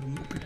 pour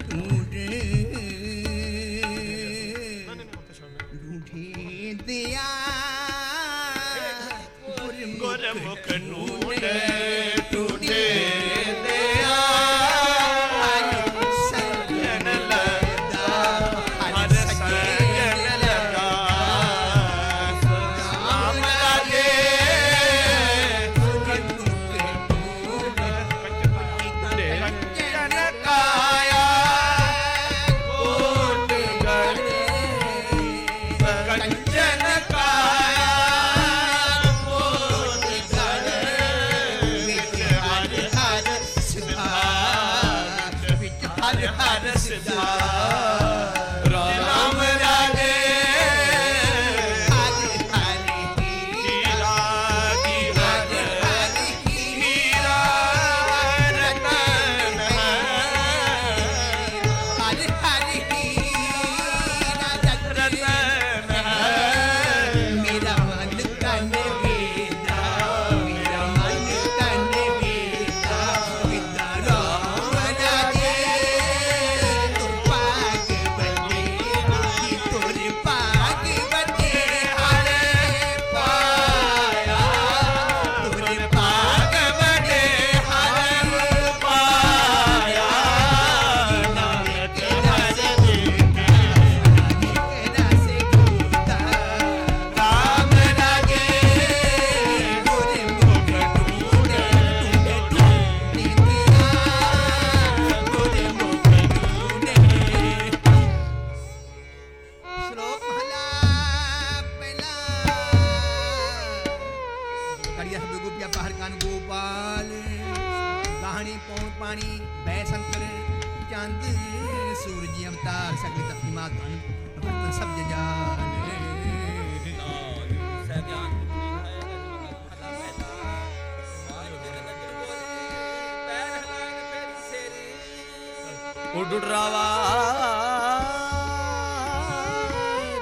ਡੁਡਰਾਵਾ।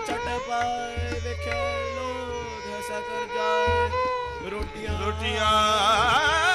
ਛਟ ਪਾਏ ਵੇਖੇ ਰੋਟੀਆਂ ਰੋਟੀਆਂ।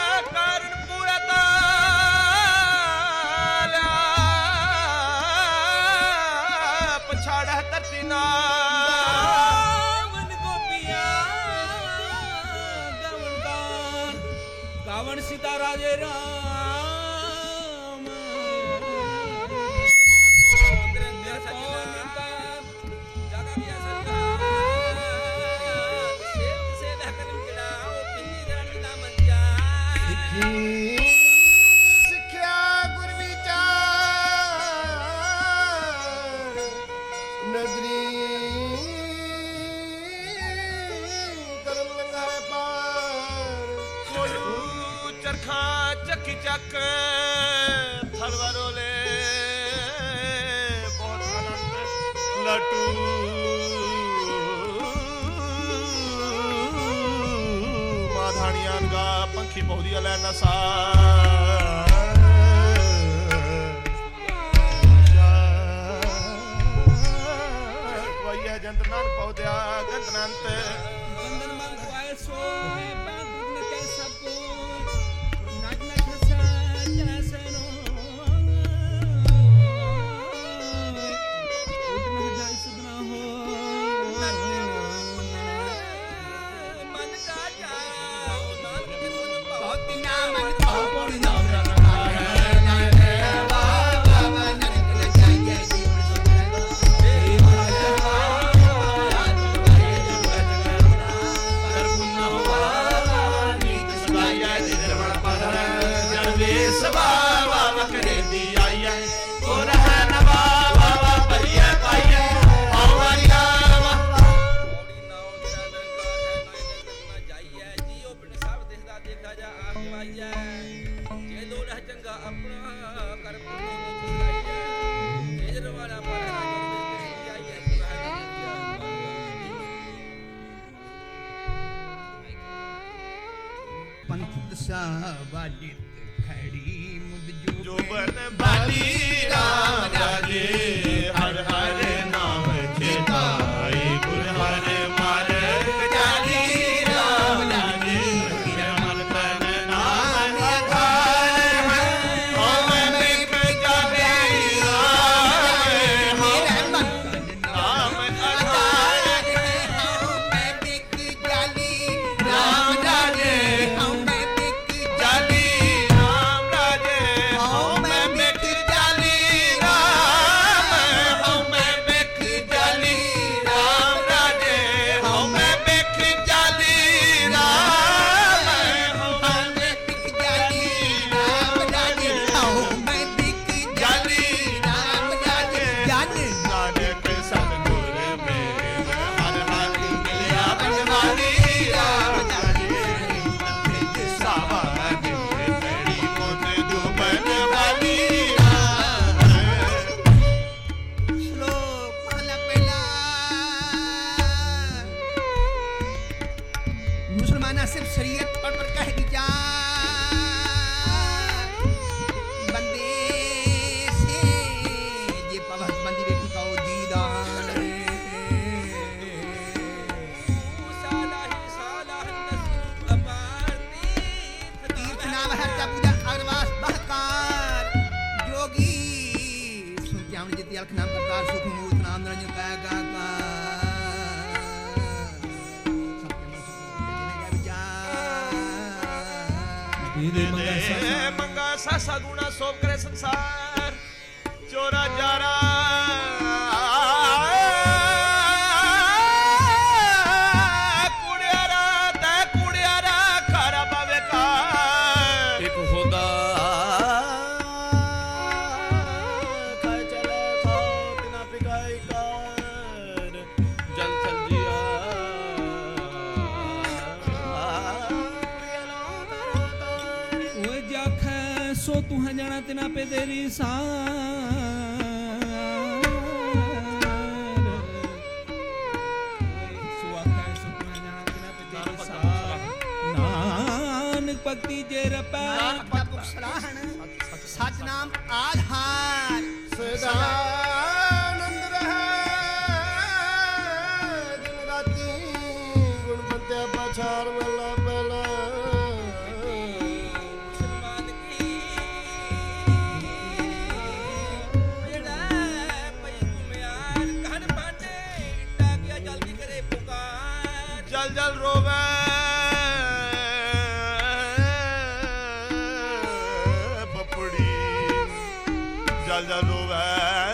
ਜੰਤ ਨਾਨਕ ਪਉ ਦਿਆ ਗੰਤ ਬੰਦਨ ਮੰਗਵਾਏ ਸੋ Sabah. ਭਗਤੀ ਜੇ ਰਪੈ। ਨਾਨਕ ਪਤ ਸਲਾਹਣ ਸਚ ਨਾਮ ਆਧਾਰ ਸਦਾ back.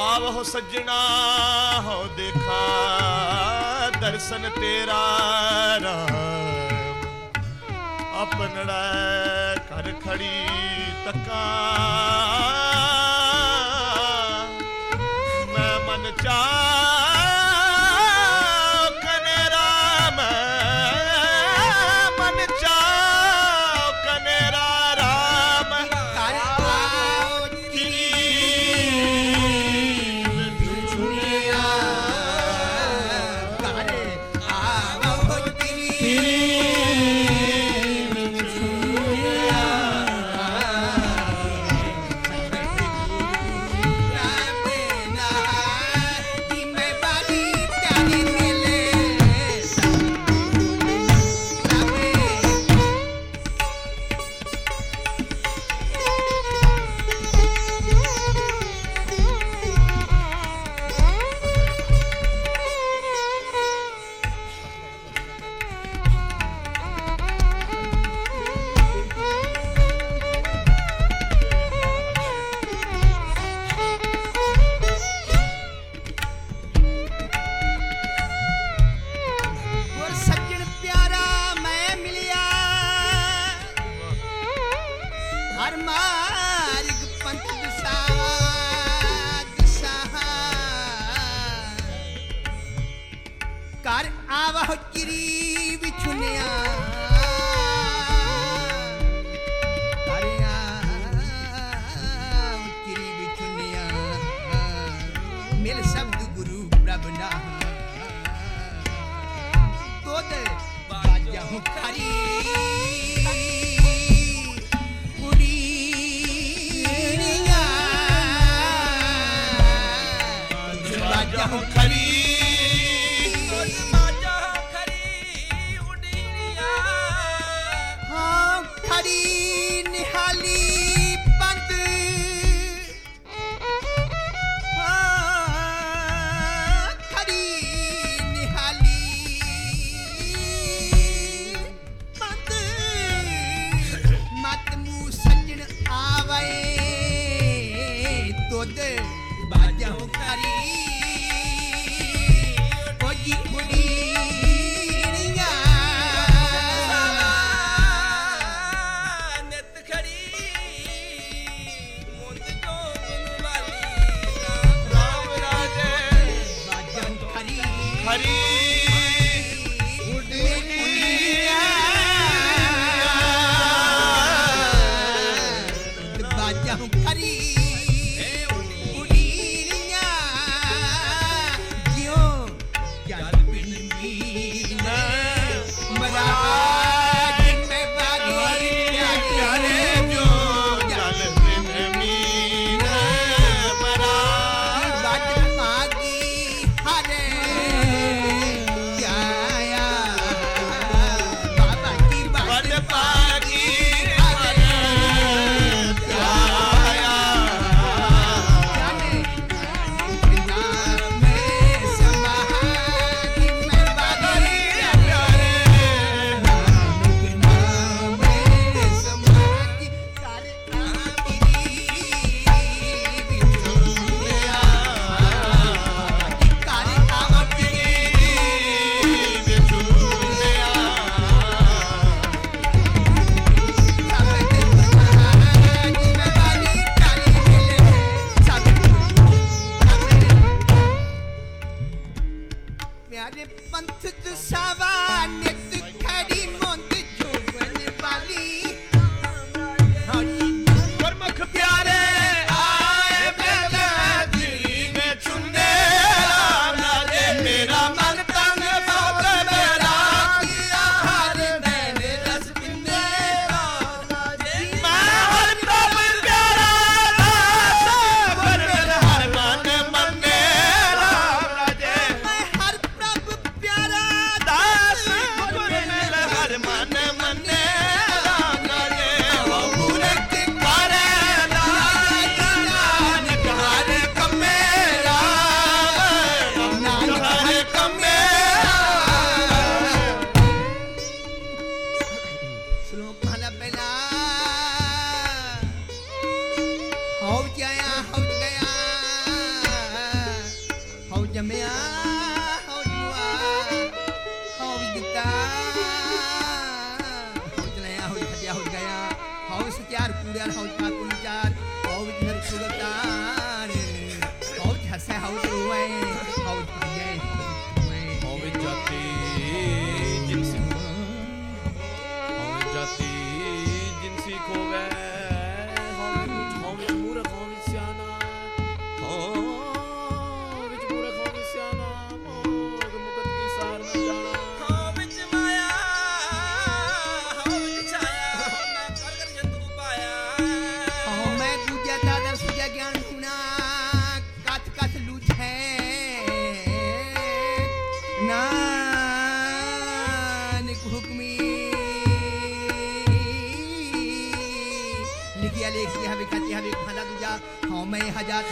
ਆਵਹੁ ਸੱਜਣਾ ਹੋ ਦੇਖਾ ਦਰਸ਼ਨ ਤੇਰਾ ਰਾਮ। ਆਪਣੜਾ ਘਰ ਖੜੀ ਤੱਕਾ। He うっかり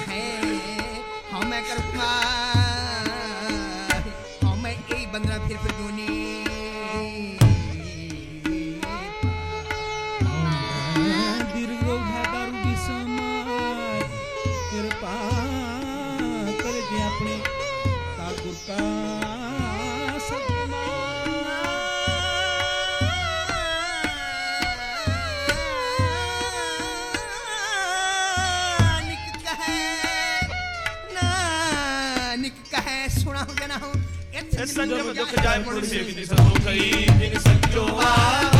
है हाँ मैं करूँगा हाँ मैं यही बंदरा फिर फिर धोनी ਸੰਜਮ ਦੁਖ ਜਾਏ ਪੁਣ ਸੇਵ ਦੀ ਸਤੋ ਕਈ ਜਿਨ ਸੱਚੋ ਆ